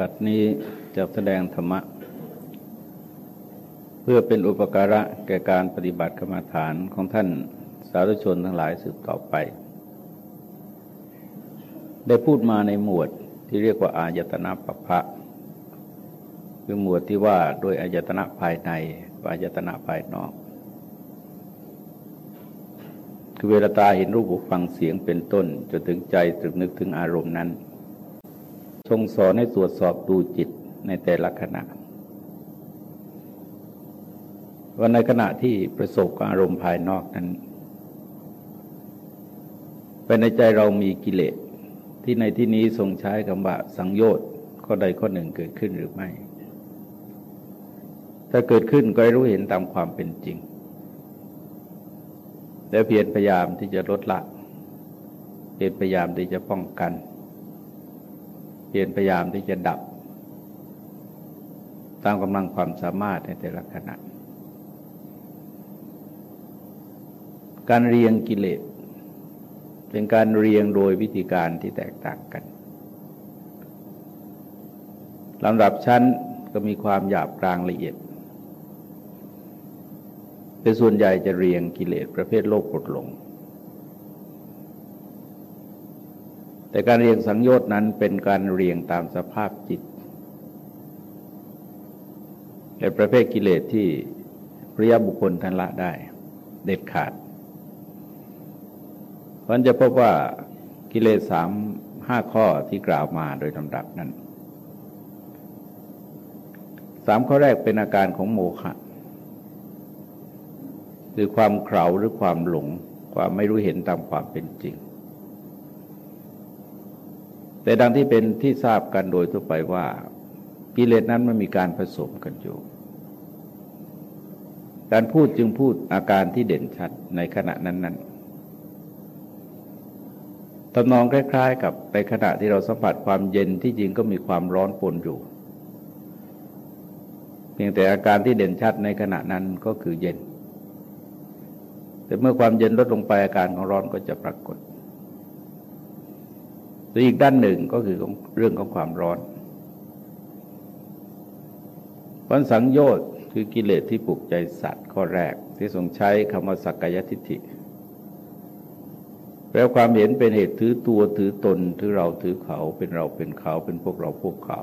บัดนี้จะแสดงธรรมะ เพื่อเป็นอุปการะแก่การปฏิบัติกรรมฐานของท่านสาธุชนทั้งหลายสืบต่อไป ได้พูดมาในหมวดที่เรียกว่า อายตนะปภะคือหมวดที่ว่าโดยอายตนะภายในอายตนะภายนอก คือเวลาตาเห็นรูปหูฟังเสียงเป็นต้นจนถึงใจตรึกนึกถึงอารมณ์นั้น ทรงสอนให้ตรวจสอบดูจิตในแต่ละขณะว่าในขณะที่ประสบอารมณ์ภายนอกนั้นเป็นในใจเรามีกิเลสที่ในที่นี้ทรงใช้คำว่าสังโยชน์ข้อใดข้อหนึ่งเกิดขึ้นหรือไม่ ถ้าเกิดขึ้นก็รู้เห็นตามความเป็นจริง แล้วเพียรพยายามที่จะลดละเพียรพยายามที่จะป้องกัน พียรพยายามที่จะดับ ตามกำลังความสามารถในแต่ละขณะ การเรียงกิเลสเป็นการเรียงโดยวิธีการที่แตกต่างกันลำดับชั้นก็มีความหยาบกลางละเอียดแต่ส่วนใหญ่จะเรียงกิเลสประเภทโลกปลดหลง แต่การเรียงสังโยชน์นั้นเป็นการเรียงตามสภาพจิตเป็นประเภทกิเลสที่พระยาบุคคลทันละได้ เด็ดขาดเพราะจะพบว่ากิเลสสามห้าข้อที่กล่าวมาโดยลำดับนั้นสามข้อแรกเป็นอาการของโมฆะคือความเข่าหรือความหลง ความไม่รู้เห็นตามความเป็นจริง แต่ดังที่เป็นที่ทราบกันโดยทั่วไปว่ากิเลสนั้นมันมีการผสมกันอยู่ การพูดจึงพูดอาการที่เด่นชัดในขณะนั้นๆตำนองคล้าย ๆ กับในขณะที่เราสัมผัสความเย็นที่จริงก็มีความร้อนปนอยู่ เพียงแต่อาการที่เด่นชัดในขณะนั้นก็คือเย็น แต่เมื่อความเย็นลดลงไปอาการของร้อนก็จะปรากฏ รืออีกด้านหนึ่งก็คือของเรื่องของความร้อนวันสังโยชน์คือกิเลสที่ปลุกใจสัตว์ข้อแรกที่ทรงใช้คำว่าสักกายทิฏฐิแปลความเห็นเป็นเหตุถือตัวถือตนถือเราถือเขาเป็นเราเป็นเขาเป็นพวกเราพวกเขา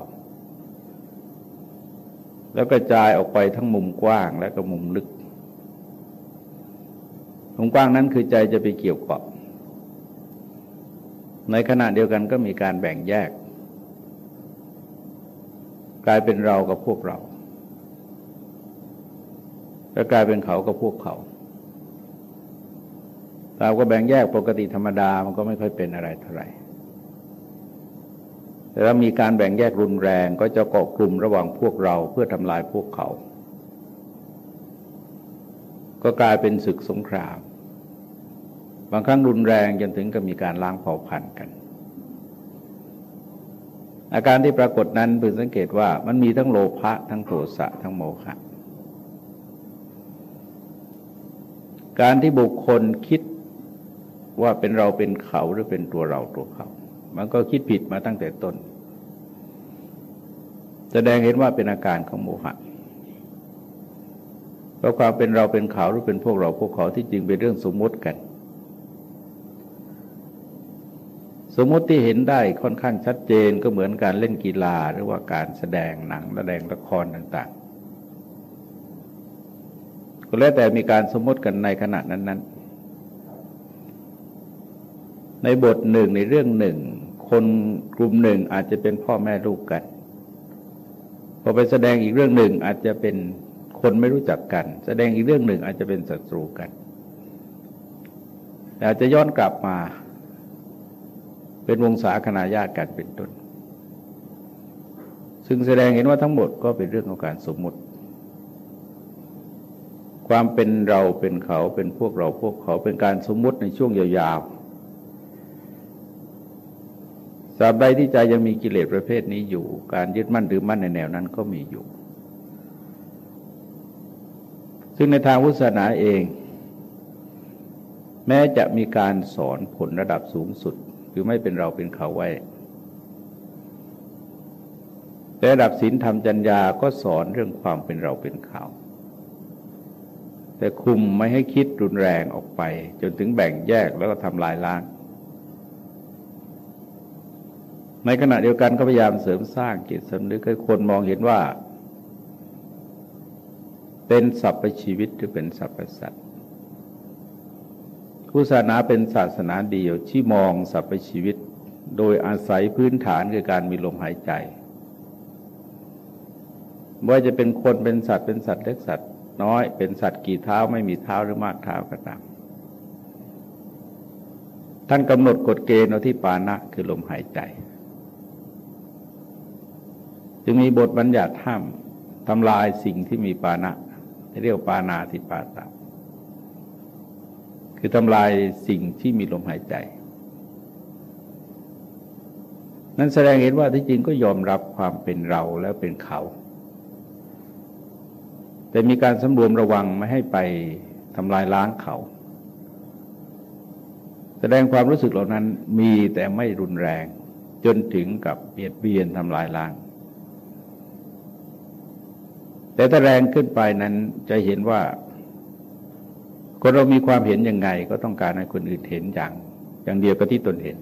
แล้วกระจายออกไปทั้งมุมกว้างและก็มุมลึกมุมกว้างนั้นคือใจจะไปเกี่ยวเกาะ ในขณะเดียวกันก็มีการแบ่งแยก กลายเป็นเรากับพวกเราและกลายเป็นเขากับพวกเขาเราก็แบ่งแยกปกติธรรมดามันก็ไม่ค่อยเป็นอะไรเท่าไหร่แต่ถ้ามีการแบ่งแยกรุนแรงก็จะเกาะกลุ่มระหว่างพวกเราเพื่อทำลายพวกเขา ก็กลายเป็นศึกสงคราม บางครั้งรุนแรงจนถึงกับมีการล้างเผ่าพันธุ์กัน อาการที่ปรากฏนั้นพึงสังเกตว่ามันมีทั้งโลภะทั้งโทสะทั้งโมหะการที่บุคคลคิดว่าเป็นเราเป็นเขาหรือเป็นตัวเราตัวเขา มันก็คิดผิดมาตั้งแต่ต้น แสดงเห็นว่าเป็นอาการของโมหะเพราะความเป็นเราเป็นเขาหรือเป็นพวกเราพวกเขาที่จริงเป็นเรื่องสมมติกัน สมมติที่เห็นได้ค่อนข้างชัดเจนก็เหมือนการเล่นกีฬาหรือว่าการแสดงหนังแสดงละครต่างๆ ก็แล้วแต่มีการสมมติกันในขณะนั้น ๆ ในบทหนึ่งในเรื่องหนึ่ง คนกลุ่มหนึ่งอาจจะเป็นพ่อแม่ลูกกันพอไปแสดงอีกเรื่องหนึ่งอาจจะเป็นคนไม่รู้จักกัน แสดงอีกเรื่องหนึ่งอาจจะเป็นศัตรูกันอาจจะย้อนกลับมา เป็นวงศาคณาญาติกันเป็นต้น ซึ่งแสดงเห็นว่าทั้งหมดก็เป็นเรื่องของการสมมติ ความเป็นเราเป็นเขาเป็นพวกเราพวกเขาเป็นการสมมติในช่วงยาวๆสาบใดที่ใจยังมีกิเลสประเภทนี้อยู่ การยึดมั่นถือมั่นในแนวนั้นก็มีอยู่ ซึ่งในทางพุทธศาสนาเอง แม้จะมีการสอนผลระดับสูงสุด คือไม่เป็นเราเป็นเขาไว้แต่ระดับศีลธรรมจัญญาก็สอนเรื่องความเป็นเราเป็นเขา แต่คุมไม่ให้คิดรุนแรงออกไป จนถึงแบ่งแยกแล้วก็ทำลายล้าง ในขณะเดียวกันก็พยายามเสริมสร้างจิตสำนึกให้คนมองเห็นว่า เป็นสัพพชีวิตหรือเป็นสัพพสัตว์ พุทธศาสนาเป็นศาสนาเดียวที่มองสรรพชีวิต โดยอาศัยพื้นฐานคือการมีลมหายใจ ว่าจะเป็นคนเป็นสัตว์เป็นสัตว์เล็กสัตว์น้อยเป็นสัตว์กี่เท้าไม่มีเท้าหรือมากเท้าก็ตามท่านกำหนดกฎเกณฑ์เอาที่ปานะคือลมหายใจ จึงมีบทบัญญัติห้ามทำลายสิ่งที่มีปานะ เรียกปานาติปาตา คือทำลายสิ่งที่มีลมหายใจ นั้นแสดงเห็นว่าที่จริงก็ยอมรับความเป็นเราแล้วเป็นเขา แต่มีการสำรวมระวังไม่ให้ไปทำลายล้างเขา แสดงความรู้สึกเหล่านั้นมีแต่ไม่รุนแรง จนถึงกับเบียดเบียนทำลายล้าง แต่ถ้าแรงขึ้นไปนั้นจะเห็นว่า คนเรามีความเห็นยังไง ก็ต้องการให้คนอื่นเห็นอย่าง อย่างเดียวกับที่ตนเห็น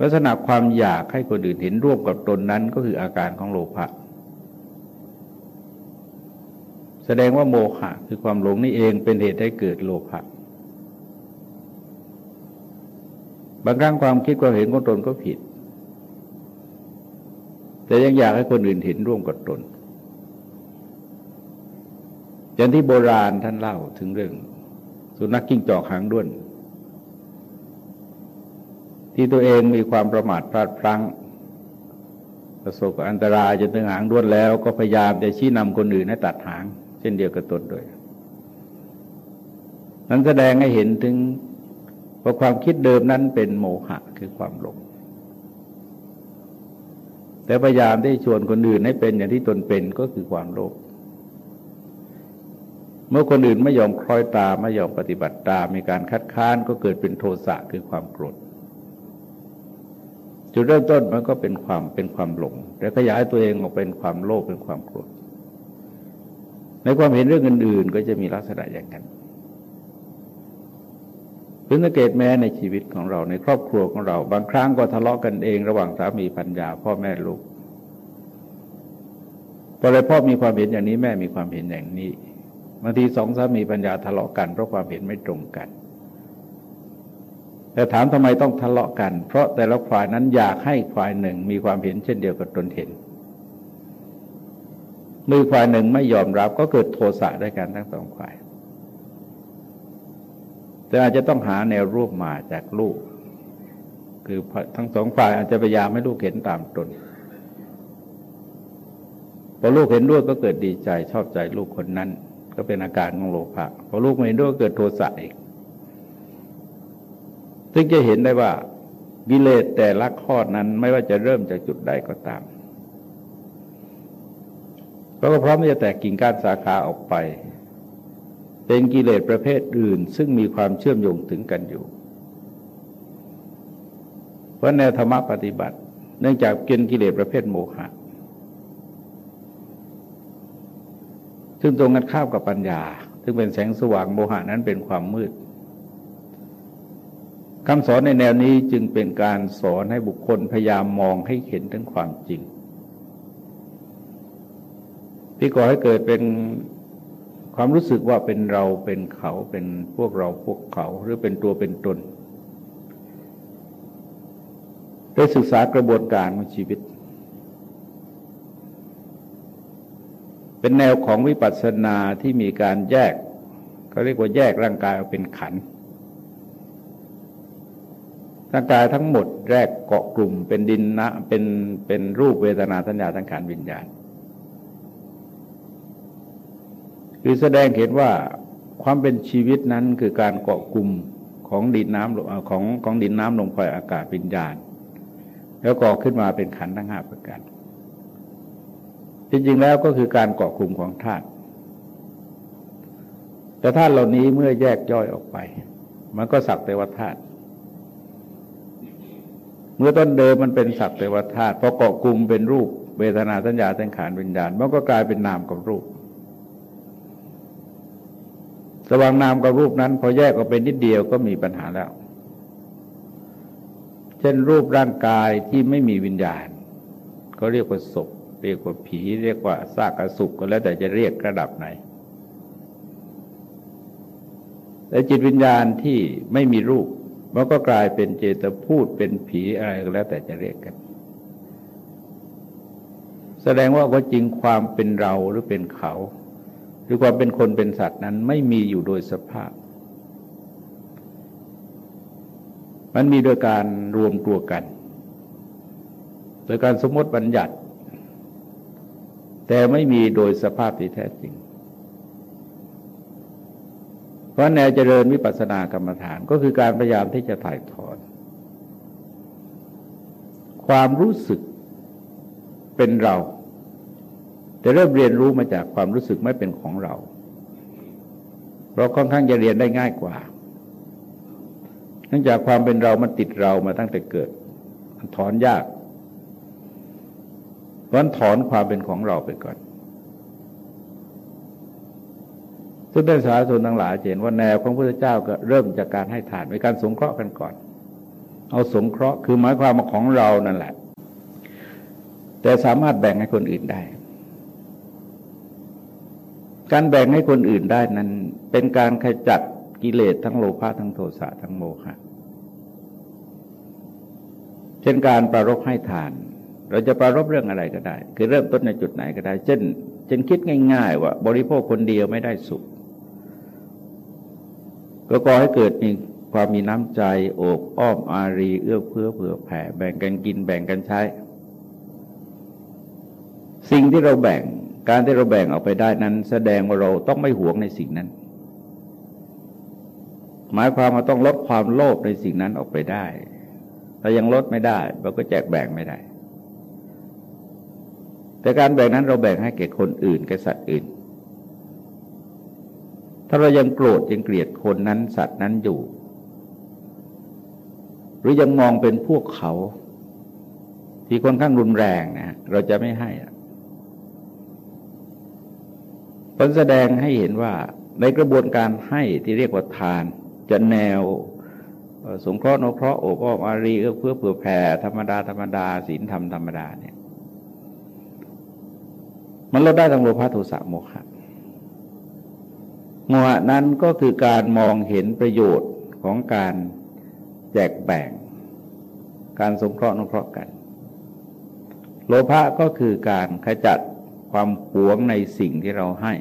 ลักษณะความอยากให้คนอื่นเห็นร่วมกับตนนั้นก็คืออาการของโลภะแสดงว่าโมหะคือความหลงนี่เองเป็นเหตุให้เกิดโลภะบางครั้งความคิดความเห็นของตนก็ผิด แต่ยังอยากให้คนอื่นเห็นร่วมกับตน อย่างที่โบราณท่านเล่าถึงเรื่อง สุนัขกิ้งจอกหางด้วน ที่ตัวเองมีความประมาทพลาดพลั้ง ประสบอันตรายจนถึงหางด้วนแล้ว ก็พยายามจะชี้นำคนอื่นให้ตัดหาง เช่นเดียวกับตนด้วย นั้นแสดงให้เห็นถึงว่าความคิดเดิมนั้นเป็นโมหะคือความหลงแต่พยายามที่ชวนคนอื่นให้เป็นอย่างที่ตนเป็นก็คือความโลภ เมื่อคนอื่นไม่ยอมคล้อยตามไม่ยอมปฏิบัติตามมีการคัดค้านก็เกิดเป็นโทสะคือความโกรธจุดเริ่มต้นมันก็เป็นความเป็นความหลงแต่ขยายตัวเองออกเป็นความโลภเป็นความโกรธในความเห็นเรื่องอื่น ๆ ก็จะมีลักษณะอย่างนั้นพื่อสังเกตแม้ในชีวิตของเราในครอบครัวของเรา บางครั้งก็ทะเลาะกันเองระหว่างสามีภรรยาพ่อแม่ลูกพอเลยพ่อมีความเห็นอย่างนี้แม่มีความเห็นอย่างนี้ บางทีสองสามีปัญญาทะเลาะกันเพราะความเห็นไม่ตรงกัน แต่ถามทำไมต้องทะเลาะกัน เพราะแต่ละฝ่ายนั้นอยากให้ฝ่ายหนึ่งมีความเห็นเช่นเดียวกับตนเห็นมือฝ่ายหนึ่งไม่ยอมรับก็เกิดโทสะด้วยกันทั้งสองฝ่าย แต่อาจจะต้องหาแนวร่วมมาจากลูก คือทั้งสองฝ่ายอาจจะพยายามให้ลูกเห็นตามตนพอลูกเห็นด้วยก็เกิดดีใจชอบใจลูกคนนั้น ก็เป็นอาการของโลภะพอลูกไม่ด้วยเกิดโทสะอีกซึ่งจะเห็นได้ว่ากิเลสแต่ละข้อนั้นไม่ว่าจะเริ่มจากจุดใดก็ตามก็พร้อมที่จะแตกกิ่งก้านสาขาออกไป เป็นกิเลสประเภทอื่น ซึ่งมีความเชื่อมโยงถึงกันอยู่ เพราะแนวธรรมปฏิบัติ เนื่องจากเกินกิเลสประเภทโมหะ ซึ่งตรงกันข้ามกับปัญญา ซึ่งเป็นแสงสว่างโมหะนั้นเป็นความมืดคำสอนในแนวนี้จึงเป็นการสอนให้บุคคลพยายามมองให้เห็นถึงความจริง ที่ก่อให้เกิดเป็นความรู้สึกว่าเป็นเราเป็นเขาเป็นพวกเราพวกเขาหรือเป็นตัวเป็นตนได้ศึกษากระบวนการของชีวิต เป็นแนวของวิปัสสนาที่มีการแยกเขาเรียกว่าแยกร่างกายออกเป็นขันร่างกายทั้งหมดแรกเกาะกลุ่ม เป็นดินนะเป็นเป็นรูปเวทนาสัญญาสังขารวิญญาณ คือแสดงเห็นว่าความเป็นชีวิตนั้นคือการเกาะกลุ่มของดินน้ำของของดินน้ำลงไฟอากาศวิญญาณ แล้วก่อขึ้นมาเป็นขันธ์ทั้งห้าประการ จริงๆแล้วก็คือการเกาะกลุ่มของธาตุแต่ธาตุเหล่านี้เมื่อแยกย่อยออกไป มันก็สักแต่ว่าธาตุเมื่อต้นเดิมมันเป็นสักแต่ว่าธาตุพอเกาะกลุ่มเป็นรูปเวทนาสัญญาสังขารวิญญาณมันก็กลายเป็นนามกับรูประหว่างนามกับรูปนั้น พอแยกออกเป็นนิดเดียวก็มีปัญหาแล้ว เช่นรูปร่างกายที่ไม่มีวิญญาณ ก็เรียกว่าศพ เรียกว่าผีเรียกว่าซากอสุกก็แล้วแต่จะเรียกระดับไหน แต่จิตวิญญาณที่ไม่มีรูปมันก็กลายเป็นเจตพูดเป็นผีอะไรก็แล้วแต่จะเรียกกัน แสดงว่าก็จริงความเป็นเราหรือเป็นเขา หรือความเป็นคนเป็นสัตว์นั้นไม่มีอยู่โดยสภาพ มันมีโดยการรวมตัวกัน โดยการสมมติบัญญัติ แต่ไม่มีโดยสภาพที่แท้จริง เพราะแนวเจริญวิปัสสนากรรมฐานก็คือการพยายามที่จะถ่ายถอน ความรู้สึกเป็นเรา แต่เริ่มเรียนรู้มาจากความรู้สึกไม่เป็นของเรา เราค่อนข้างจะเรียนได้ง่ายกว่าเนื่องจากความเป็นเรามันติดเรามาตั้งแต่เกิดถอนยาก เพราะถอนความเป็นของเราไปก่อนซึ่งเป็นสาธุทั้งหลายเห็นว่าแนวของพระพุทธเจ้าก็เริ่มจากการให้ทานเป็นการสงเคราะห์กันก่อน เอาสงเคราะห์คือหมายความมาของเรานั่นแหละ แต่สามารถแบ่งให้คนอื่นได้ การแบ่งให้คนอื่นได้นั้น เป็นการขจัดกิเลสทั้งโลภะทั้งโทสะทั้งโมหะเช่นการประรบให้ทาน เราจะประรบเรื่องอะไรก็ได้ คือเริ่มต้นในจุดไหนก็ได้ เช่นเช่นคิดง่าย ๆ ว่าบริโภคคนเดียวไม่ได้สุข ก็ก่อให้เกิดมีความมีน้ำใจโอบอ้อมอารี เอื้อเพื่อเผื่อแผ่แบ่งกันกินแบ่งกันใช้ สิ่งที่เราแบ่งการที่เราแบ่งออกไปได้นั้น แสดงว่าเราต้องไม่หวงในสิ่งนั้น หมายความว่าต้องลดความโลภในสิ่งนั้นออกไปได้ถ้ายังลดไม่ได้เราก็แจกแบ่งไม่ได้ แต่การแบ่งนั้นเราแบ่งให้แก่คนอื่นแก่สัตว์อื่น ถ้าเรายังโกรธยังเกลียดคนนั้นสัตว์นั้นอยู่ หรือยังมองเป็นพวกเขา ที่ค่อนข้างรุนแรงนะเราจะไม่ให้ผลแสดงให้เห็นว่าในกระบวนการให้ที่เรียกว่าทาน จะแนวสงเคราะห์นเคราะห์โอบอ้อมอารีเอื้อเพื่อเผื่อแผ่ธรรมดาธรรมดาศีลธรรมธรรมดาเนี่ย มันลดได้ทั้งโลภะโทสะโมฆะโมหะนั้นก็คือการมองเห็นประโยชน์ของการแจกแบ่ง การสงเคราะห์นุเคราะห์กัน โลภะก็คือการขจัดความหวงในสิ่งที่เราให้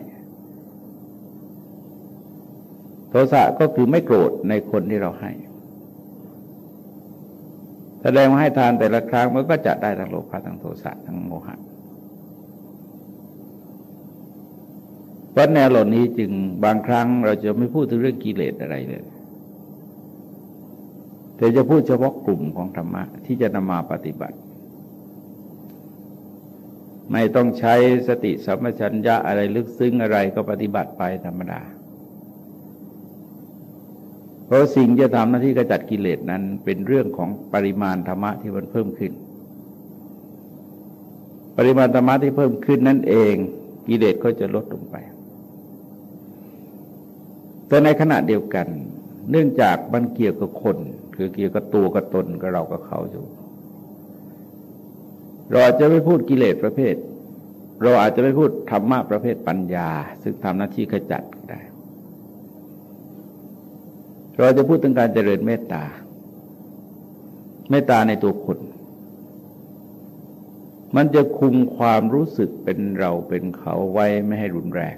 โทสะก็คือไม่โกรธในคนที่เราให้ แสดงว่าให้ทานแต่ละครั้งมันก็จะได้ทั้งโลภะทั้งโทสะทั้งโมหะ เพราะแนวหล่านี้จึงบางครั้งเราจะไม่พูดถึงเรื่องกิเลสอะไรเลย แต่จะพูดเฉพาะกลุ่มของธรรมะที่จะนำมาปฏิบัติ ไม่ต้องใช้สติสัมปชัญญะอะไรลึกซึ้งอะไรก็ปฏิบัติไปธรรมดา เพราะสิ่งจะทำหน้าที่กระจัดกิเลสนั้นเป็นเรื่องของปริมาณธรรมะที่มันเพิ่มขึ้น ปริมาณธรรมะที่เพิ่มขึ้นนั่นเองกิเลสก็จะลดลงไป แต่ในขณะเดียวกัน เนื่องจากมันเกี่ยวกับคน คือเกี่ยวกับตัวกับตนกับเรากับเขาอยู่ เราอาจจะไม่พูดกิเลสประเภท เราอาจจะไม่พูดธรรมะประเภทปัญญา ซึ่งทำหน้าที่ขจัดได้ เราจะพูดถึงการเจริญเมตตา เมตตาในตัวคนมันจะคุมความรู้สึกเป็นเราเป็นเขาไว้ไม่ให้รุนแรง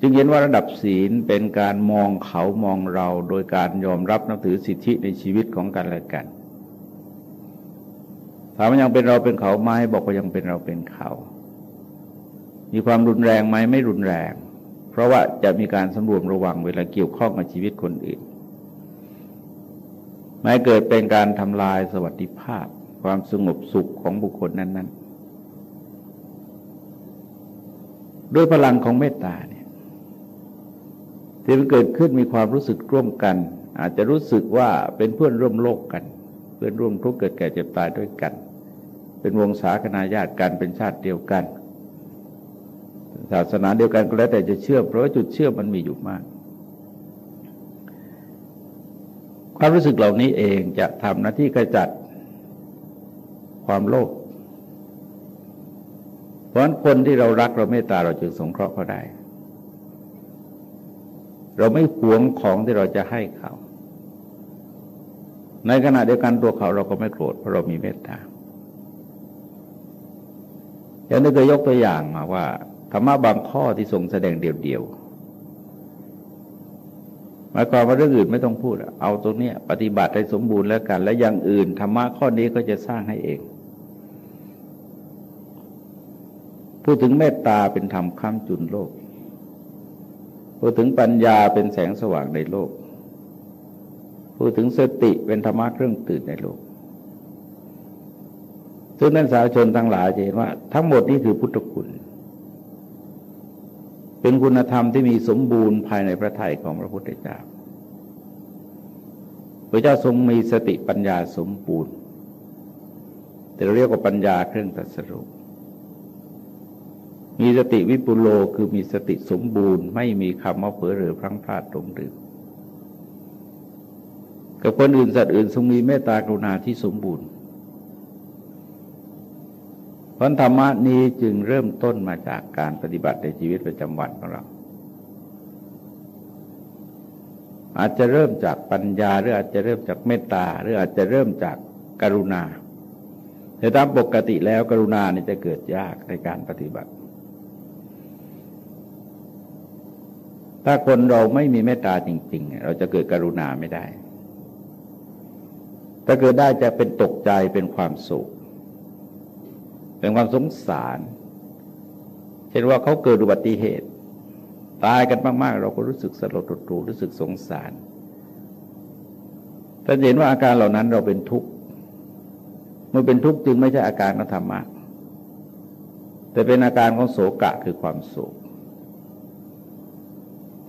จึงเห็นว่าระดับศีลเป็นการมองเขามองเราโดยการยอมรับนับถือสิทธิในชีวิตของกันและกันถามว่ายังเป็นเราเป็นเขาไหมบอกว่ายังเป็นเราเป็นเขา มีความรุนแรงไหมไม่รุนแรง เพราะว่าจะมีการสำรวมระวังเวลาเกี่ยวข้องกับชีวิตคนอื่นไม่เกิดเป็นการทำลายสวัสดิภาพ ความสงบสุขของบุคคลนั้น ๆ ด้วยพลังของเมตตาเนี่ย ที่มันเกิดขึ้นมีความรู้สึกร่วมกัน อาจจะรู้สึกว่าเป็นเพื่อนร่วมโลกกัน เพื่อนร่วมทุกข์เกิดแก่เจ็บตายด้วยกัน เป็นวงศาคณาญาติกันเป็นชาติเดียวกัน ศาสนาเดียวกันก็แล้วแต่จะเชื่อ เพราะว่าจุดเชื่อมันมีอยู่มาก ความรู้สึกเหล่านี้เองจะทำหน้าที่กระจัดความโลภเพราะฉะนั้นคนที่เรารักเราเมตตาเราจึงสงเคราะห์เขาได้ เราไม่หวงของที่เราจะให้เขา ในขณะเดียวกันตัวเขาเราก็ไม่โกรธเพราะเรามีเมตตาอย่างนี้เคยยกตัวอย่างมาว่าธรรมะบางข้อที่ทรงแสดงเดี่ยวๆหมายความว่าเรื่องอื่นไม่ต้องพูด เอาตรงนี้ปฏิบัติให้สมบูรณ์แล้วกัน และอย่างอื่นธรรมะข้อนี้ก็จะสร้างให้เอง พูดถึงเมตตาเป็นธรรมค้ำจุนโลก พูดถึงปัญญาเป็นแสงสว่างในโลก พูดถึงสติเป็นธรรมะเครื่องตื่นในโลก ซึ่งนักสาชนทั้งหลายจะเห็นว่า ทั้งหมดนี้คือพุทธคุณ เป็นคุณธรรมที่มีสมบูรณ์ภายในพระทัยของพระพุทธเจ้า พระเจ้าทรงมีสติปัญญาสมบูรณ์ แต่เราเรียกว่าปัญญาเครื่องตัดสรุป มีสติวิปุโลคือมีสติสมบูรณ์ ไม่มีคำว่าเผลอหรือพลั้งพลาดตรงดื่มกับคนอื่นสัตว์อื่นทรงมีเมตตากรุณาที่สมบูรณ์พันธรรมะนี้จึงเริ่มต้นมาจากการปฏิบัติในชีวิตประจำวันของเรา อาจจะเริ่มจากปัญญาหรืออาจจะเริ่มจากเมตตาหรืออาจจะเริ่มจากกรุณาแต่ตามปกติแล้วกรุณานี่จะเกิดยากในการปฏิบัติ ถ้าคนเราไม่มีเมตตาจริง ๆ เราจะเกิดกรุณาไม่ได้ ถ้าเกิดได้จะเป็นตกใจเป็นความสุข เป็นความสงสาร เช่นว่าเขาเกิดอุบัติเหตุ ตายกันมาก ๆ เราก็รู้สึกสลดตรูรู้สึกสงสารถ้าเห็นว่าอาการเหล่านั้นเราเป็นทุกข์เมื่อเป็นทุกข์จึงไม่ใช่อาการของธรรมะแต่เป็นอาการของโศกะคือความโศก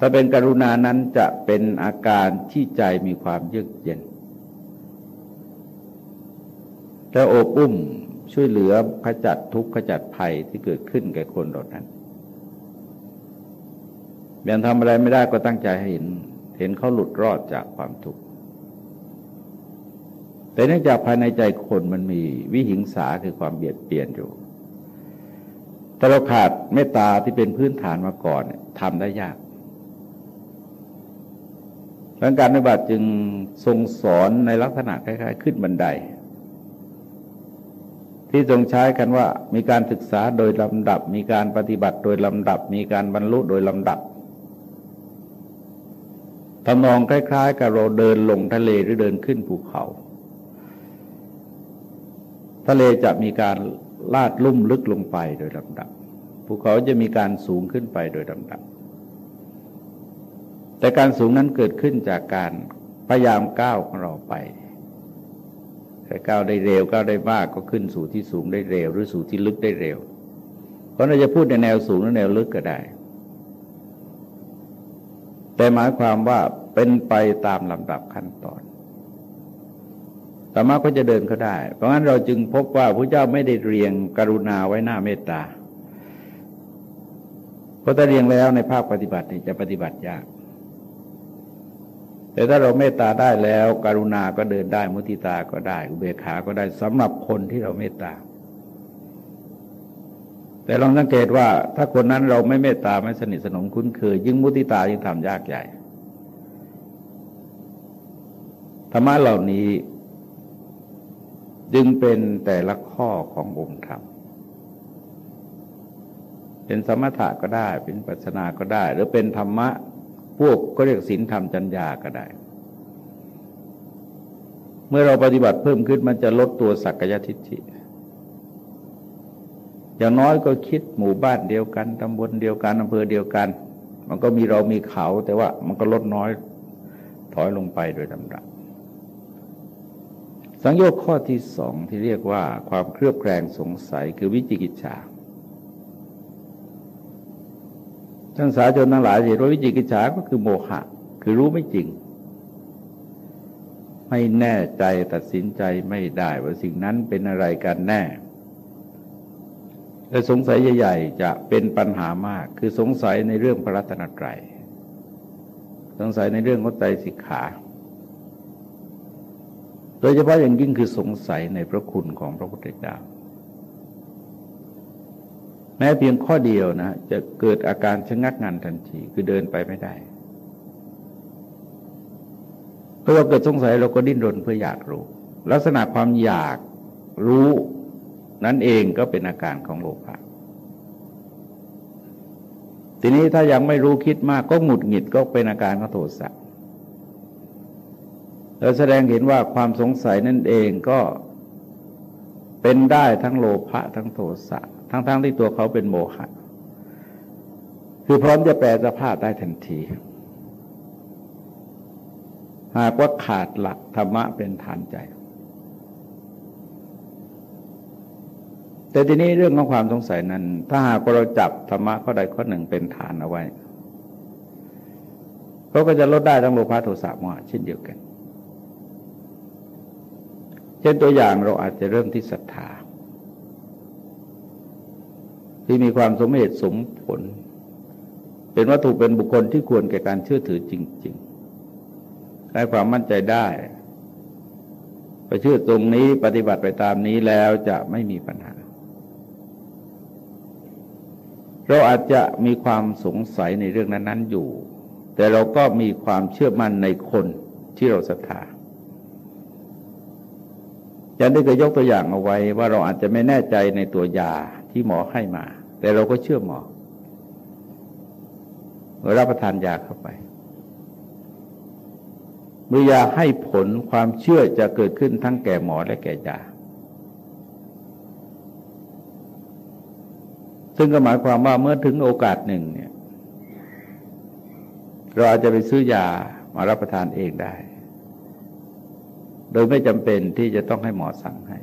ถ้าเป็นกรุณานั้นจะเป็นอาการที่ใจมีความเยือกเย็นและโอบอุ้มช่วยเหลือขจัดทุกข์ขจัดภัยที่เกิดขึ้นแก่คนเหล่านั้นยังทำอะไรไม่ได้ก็ตั้งใจให้เห็น เห็นเขาหลุดรอดจากความทุกข์แต่เนื่องจากภายในใจคนมันมีวิหิงสาคือความเบียดเบียนอยู่ แต่เราขาดเมตตาที่เป็นพื้นฐานมาก่อนทำได้ยาก ดังการปฏิบัติจึงทรงสอนในลักษณะคล้ายๆ ขึ้นบันได ที่ทรงใช้กันว่ามีการศึกษาโดยลำดับ มีการปฏิบัติโดยลำดับ มีการบรรลุโดยลำดับทำนองคล้าย ๆ กับเราเดินลงทะเลหรือเดินขึ้นภูเขา ทะเลจะมีการลาดลุ่มลึกลงไปโดยลำดับภูเขาจะมีการสูงขึ้นไปโดยลำดับ แต่การสูงนั้นเกิดขึ้นจากการพยายามก้าวของเราไปแต่ก้าวได้เร็วก้าวได้มากก็ขึ้นสู่ที่สูงได้เร็ว หรือสู่ที่ลึกได้เร็ว เพราะเราจะพูดในแนวสูงหรือแนวลึกก็ได้ แต่หมายความว่าเป็นไปตามลำดับขั้นตอนสามารถก็จะเดินก็ได้ เพราะงั้นเราจึงพบว่าพระเจ้าไม่ได้เรียงกรุณาไว้หน้าเมตตาเพราะถ้าเรียงแล้วในภาคปฏิบัติจะปฏิบัติยาก แต่ถ้าเราเมตตาได้แล้ว กรุณาก็เดินได้มุติตาก็ได้ อุเบกขาก็ได้สำหรับคนที่เราเมตตา แต่ลองสังเกตว่า ถ้าคนนั้นเราไม่เมตตาไม่สนิทสนมคุ้นเคยยิ่งมุติตายิ่งทำยากใหญ่ธรรมะเหล่านี้จึงเป็นแต่ละข้อขององค์ธรรม เป็นสมถะก็ได้ เป็นปัจนาก็ได้ หรือเป็นธรรมะ วกก็เรียกศีลธรรมจัญญาก็ได้ เมื่อเราปฏิบัติเพิ่มขึ้นมันจะลดตัวสักกายทิฏฐิอย่างน้อยก็คิดหมู่บ้านเดียวกันตำบลเดียวกันอำเภอเดียวกัน มันก็มีเรามีเขา แต่ว่ามันก็ลดน้อยถอยลงไปโดยลำดับสังโยชน์ข้อที่สองที่เรียกว่าความเครือบแคลงสงสัยคือวิจิกิจฉา ท่านสาชนทั้งหลายเห็นว่าวิจิกิจฉาก็คือโมหะ คือรู้ไม่จริง ไม่แน่ใจตัดสินใจไม่ได้ว่าสิ่งนั้นเป็นอะไรกันแน่ และสงสัยใหญ่ๆจะเป็นปัญหามาก คือสงสัยในเรื่องพระรัตนตรัยสงสัยในเรื่องของใจสิกขา โดยเฉพาะอย่างยิ่งคือสงสัยในพระคุณของพระพุทธเจ้า แม้เพียงข้อเดียวนะจะเกิดอาการชะงักงันทันทีคือเดินไปไม่ได้เมื่อเราเกิดสงสัยเราก็ดิ้นรนเพื่ออยากรู้ ลักษณะความอยากรู้นั่นเองก็เป็นอาการของโลภะทีนี้ถ้ายังไม่รู้คิดมากก็หงุดหงิดก็เป็นอาการของโทสะเราแสดงเห็นว่าความสงสัยนั่นเองก็เป็นได้ทั้งโลภะทั้งโทสะ ทั้งๆทที่ตัวเขาเป็นโมหะคือพร้อมจะแปลสภาพได้ทันที หากว่าขาดหลักธรรมะเป็นฐานใจ แต่ทีนี้เรื่องของความสงสัยนั้น ถ้าหากเราจับธรรมะข้อใดข้อหนึ่งเป็นฐานเอาไว้เขาก็จะลดได้ทั้งโลภะโทสะโมหะเช่นเดียวกัน เช่นตัวอย่างเราอาจจะเริ่มที่ศรัทธา ที่มีความสมเหตุสมผล เป็นวัตถุเป็นบุคคลที่ควรแก่การเชื่อถือจริง ๆ ได้ความมั่นใจได้ไปเชื่อตรงนี้ปฏิบัติไปตามนี้แล้วจะไม่มีปัญหา เราอาจจะมีความสงสัยในเรื่องนั้น ๆ อยู่ แต่เราก็มีความเชื่อมั่นในคนที่เราศรัทธาอาจารย์ได้เคยยกตัวอย่างเอาไว้ว่าเราอาจจะไม่แน่ใจในตัวยาที่หมอให้มา แต่เราก็เชื่อหมอเมื่อรับประทานยาเข้าไป เมื่อยาให้ผลความเชื่อจะเกิดขึ้นทั้งแก่หมอและแก่ยาซึ่งก็หมายความว่าเมื่อถึงโอกาสหนึ่งเนี่ยเราอาจจะไปซื้อยามารับประทานเองได้ โดยไม่จำเป็นที่จะต้องให้หมอสั่งให้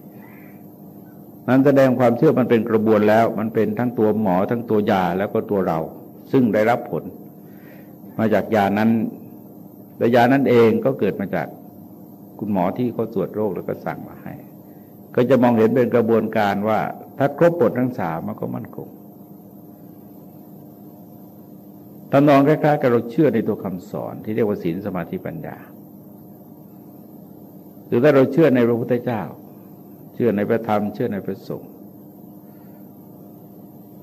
นั้นแสดงความเชื่อมันเป็นกระบวนแล้ว มันเป็นทั้งตัวหมอทั้งตัวยาแล้วก็ตัวเรา ซึ่งได้รับผล มาจากยานั้นแต่ยานั้นเองก็เกิดมาจากคุณหมอที่เขาตรวจโรคแล้วก็สั่งมาให้ ก็จะมองเห็นเป็นกระบวนการว่า ถ้าครบหมดทั้งสามมันก็มั่นคงทำนองคล้ายๆกับเราเชื่อในตัวคำสอนที่เรียกว่าศีลสมาธิปัญญาหรือถ้าเราเชื่อในพระพุทธเจ้า ชื่อในพระธรรม เชื่อในพระสงฆ์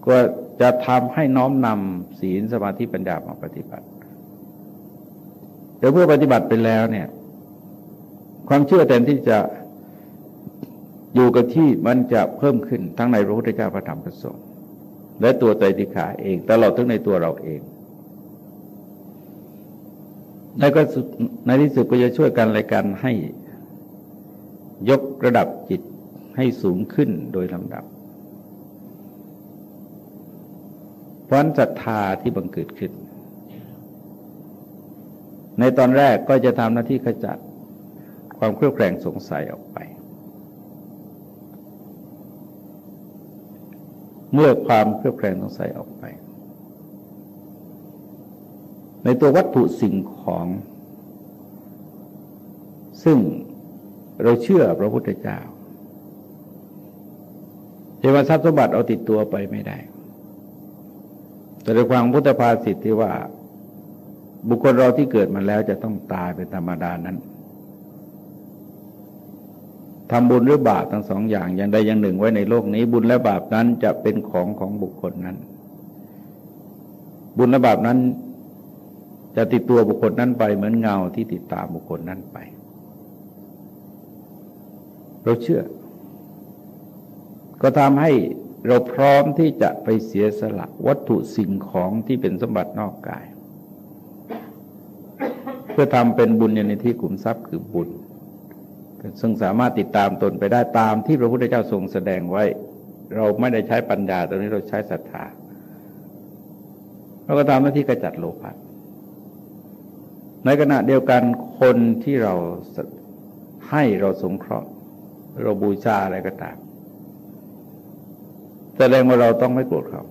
ก็จะทำให้น้อมนำศีลสมาธิปัญญามาปฏิบัติแต่เมื่อปฏิบัติไปแล้วเนี่ย ความเชื่อแทนที่จะอยู่กับที่มันจะเพิ่มขึ้นทั้งในพระพุทธเจ้าพระธรรมพระสงฆ์และตัวใจติขาเองตลอดทั้งในตัวเราเองในก็ในที่สุดก็จะช่วยกันอะไรกันให้ยกระดับจิต ให้สูงขึ้นโดยลำดับ เพราะศรัทธาที่บังเกิดขึ้น ในตอนแรกก็จะทำหน้าที่ขจัดความเครียดแคลงสงสัยออกไป เมื่อความเครียดแคลงสงสัยออกไป ในตัววัตถุสิ่งของ ซึ่งเราเชื่อพระพุทธเจ้า เทวทรัพย์สมบัติเอาติดตัวไปไม่ได้ แต่ในความพุทธภาษิตที่ว่า บุคคลเราที่เกิดมาแล้วจะต้องตายเป็นธรรมดานั้นทำบุญหรือบาปทั้งสองอย่างอย่างใดอย่างหนึ่งไว้ในโลกนี้ บุญและบาปนั้นจะเป็นของของบุคคลนั้น บุญและบาปนั้นจะติดตัวบุคคลนั้นไปเหมือนเงาที่ติดตามบุคคลนั้นไป เราเชื่อ ก็ทำให้เราพร้อมที่จะไปเสียสละวัตถุสิ่งของที่เป็นสมบัตินอกกาย เพื่อทำเป็นบุญในที่กลุ่มทรัพย์คือบุญ ซึ่งสามารถติดตามตนไปได้ตามที่พระพุทธเจ้าทรงแสดงไว้ เราไม่ได้ใช้ปัญญาตอนนี้เราใช้ศรัทธาเราก็ทำหน้าที่กระจัดโลภะในขณะเดียวกันคนที่เราให้เราสงเคราะห์ เราบูชาอะไรก็ตาม แสดงว่าเราต้องไม่โกรธเขา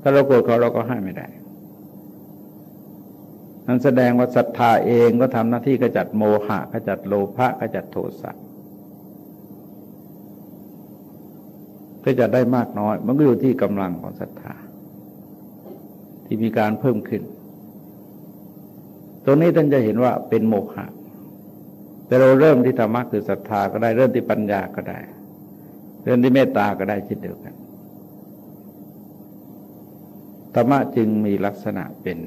ถ้าเราโกรธเขาเราก็ให้ไม่ได้นั่นแสดงว่าศรัทธาเองก็ทำหน้าที่ขจัดโมหะขจัดโลภะขจัดโทสะก็จะได้มากน้อย มันก็อยู่ที่กำลังของศรัทธา ที่มีการเพิ่มขึ้น ตรงนี้ท่านจะเห็นว่าเป็นโมหะ แต่เราเริ่มที่ธรรมะคือศรัทธาก็ได้เริ่มที่ปัญญาก็ได้ เริ่มที่เมตตาก็ได้เช่นเดียวกันธรรมะจึงมีลักษณะเป็น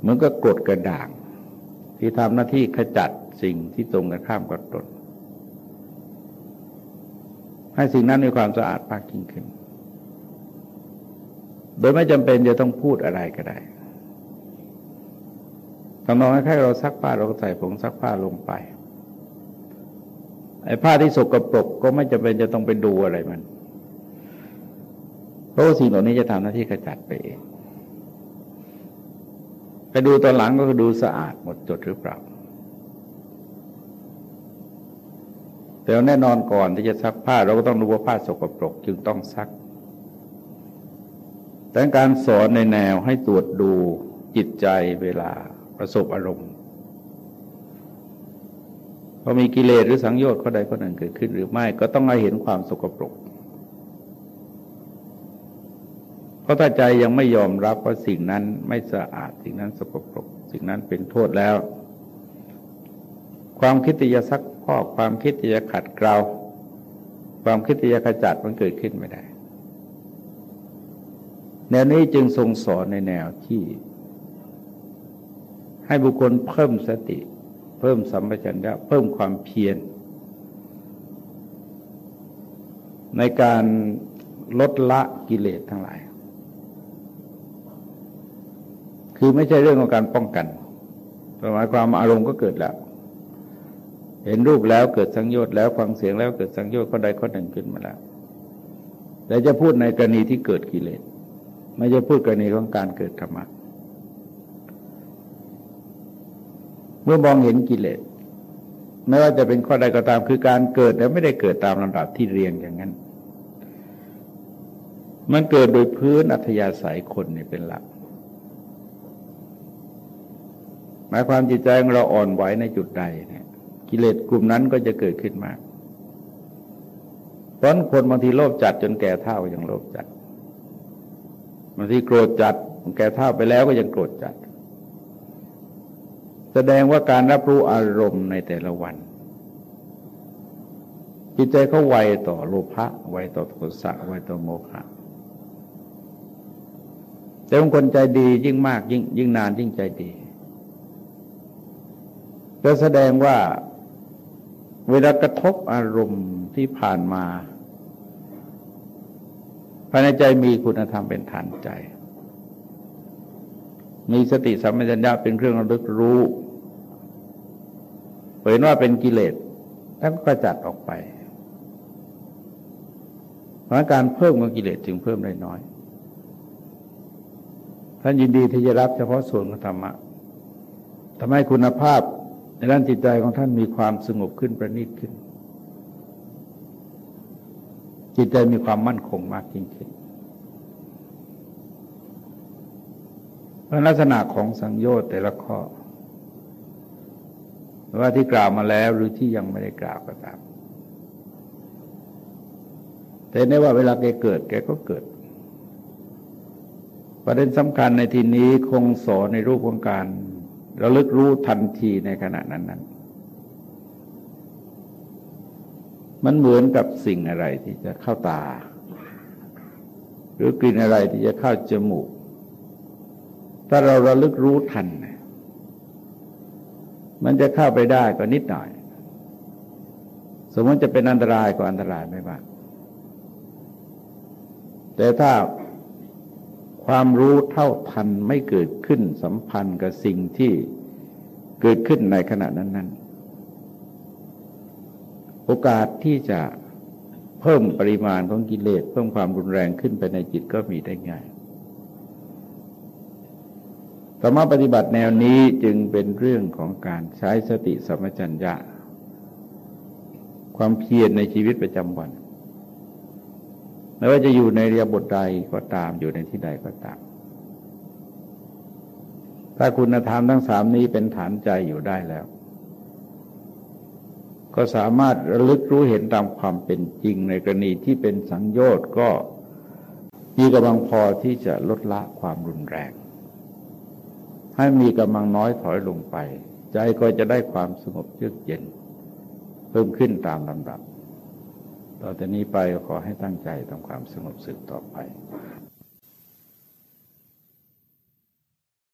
เหมือนกับกรดกระด่าง ที่ทำหน้าที่ขจัดสิ่งที่ตรงกันข้ามกับตนให้สิ่งนั้นมีความสะอาดมากยิ่งขึ้น โดยไม่จำเป็นจะต้องพูดอะไรก็ได้ทำนองให้เราซักผ้าเราก็ใส่ผงซักผ้าลงไป ไอ้ผ้าที่สกปรกก็ไม่จำเป็นจะต้องไปดูอะไรมัน เพราะว่าสิ่งเหล่านี้จะทำหน้าที่ขจัดไปเองไปดูตอนหลังก็คือดูสะอาดหมดจดหรือเปล่า แต่แน่นอนก่อนที่จะซักผ้าเราก็ต้องรู้ว่าผ้าสกปรกจึงต้องซัก แต่การสอนในแนวให้ตรวจดูจิตใจเวลาประสบอารมณ์ พอมีกิเลสหรือสังโยชน์ข้อใดข้อหนึ่งเกิดขึ้นหรือไม่ก็ต้องให้เห็นความสกปรก เพราะถ้าใจยังไม่ยอมรับว่าสิ่งนั้นไม่สะอาดสิ่งนั้นสกปรก สิ่งนั้นเป็นโทษแล้ว ความคิดที่จะซักพอกความคิดที่จะขัดเกลาความคิดที่จะขจัดมันเกิดขึ้นไม่ได้ แนวนี้จึงทรงสอนในแนวที่ ให้บุคคลเพิ่มสติ เพิ่มสัมปชัญญะเพิ่มความเพียร ในการลดละกิเลสทั้งหลาย คือไม่ใช่เรื่องของการป้องกันหมายความอารมณ์ก็เกิดแล้ว เห็นรูปแล้วเกิดสังโยชน์แล้วฟังเสียงแล้วเกิดสังโยชน์ข้อใดข้อหนึ่งขึ้นมาแล้วแต่จะพูดในกรณีที่เกิดกิเลส ไม่จะพูดกรณีของการเกิดธรรมะ เมื่อมองเห็นกิเลสไม่ว่าจะเป็นข้อใดก็ตามคือการเกิดแต่ไม่ได้เกิดตามลำดับที่เรียงอย่างนั้น มันเกิดโดยพื้นอัธยาศัยคนนี่เป็นหลัก หมายความจิตใจของเราอ่อนไหวในจุดใดเนี่ยกิเลสกลุ่มนั้นก็จะเกิดขึ้นมากเพราะคนบางทีโลภจัดจนแก่เท่ายังโลภจัดบางทีโกรธจัดแก่เท่าไปแล้วก็ยังโกรธจัด แสดงว่าการรับรู้อารมณ์ในแต่ละวัน จิตใจเขาไวต่อโลภะไวต่อโทสะไวต่อโมฆะแต่บางคนใจดียิ่งมากยิ่งยิ่งนานยิ่งใจดีก็แสดงว่าเวลากระทบอารมณ์ที่ผ่านมาภายในใจมีคุณธรรมเป็นฐานใจ มีสติสัมปชัญญะเป็นเครื่องระลึกรู้ เห็นว่าเป็นกิเลสท่านก็จัดออกไปเพราะการเพิ่มของกิเลสจึงเพิ่มได้น้อย ท่านยินดีที่จะรับเฉพาะส่วนของธรรมะทำให้คุณภาพในด้านจิตใจของท่านมีความสงบขึ้นประณีตขึ้น จิตใจมีความมั่นคงมากยิ่งขึ้นลักษณะของสังโยชน์แต่ละข้อ ว่าที่กล่าวมาแล้วหรือที่ยังไม่ได้กล่าวก็ตาม แต่ในว่าเวลาแกเกิดแกก็เกิด ประเด็นสำคัญในที่นี้คงสอนในรูปของการระลึกรู้ทันทีในขณะนั้นนั้นมันเหมือนกับสิ่งอะไรที่จะเข้าตา หรือกลิ่นอะไรที่จะเข้าจมูก ถ้าเราระลึกรู้ทัน มันจะเข้าไปได้ก็นิดหน่อย สมมติจะเป็นอันตรายก็อันตรายไม่มากแต่ถ้าความรู้เท่าทันไม่เกิดขึ้นสัมพันธ์กับสิ่งที่เกิดขึ้นในขณะนั้นๆโอกาสที่จะเพิ่มปริมาณของกิเลสเพิ่มความรุนแรงขึ้นไปในจิตก็มีได้ง่าย ธรรมปฏิบัติแนวนี้จึงเป็นเรื่องของการใช้สติสัมัจัญญะ ความเพียรในชีวิตประจำวันไม่ว่าจะอยู่ในเรียบทใดก็ตามอยู่ในที่ใดก็ตาม ถ้าคุณธรรมทั้งสามนี้เป็นฐานใจอยู่ได้แล้ว ก็สามารถระลึกรู้เห็นตามความเป็นจริงในกรณีที่เป็นสังโยชน์ก็มีกำลังพอที่จะลดละความรุนแรง ให้มีกำลังน้อยถอยลงไป ใจก็จะได้ความสงบเยือกเย็น เพิ่มขึ้นตามลำดับ ต่อจากนี้ไปขอให้ตั้งใจทำความสงบสึกต่อไป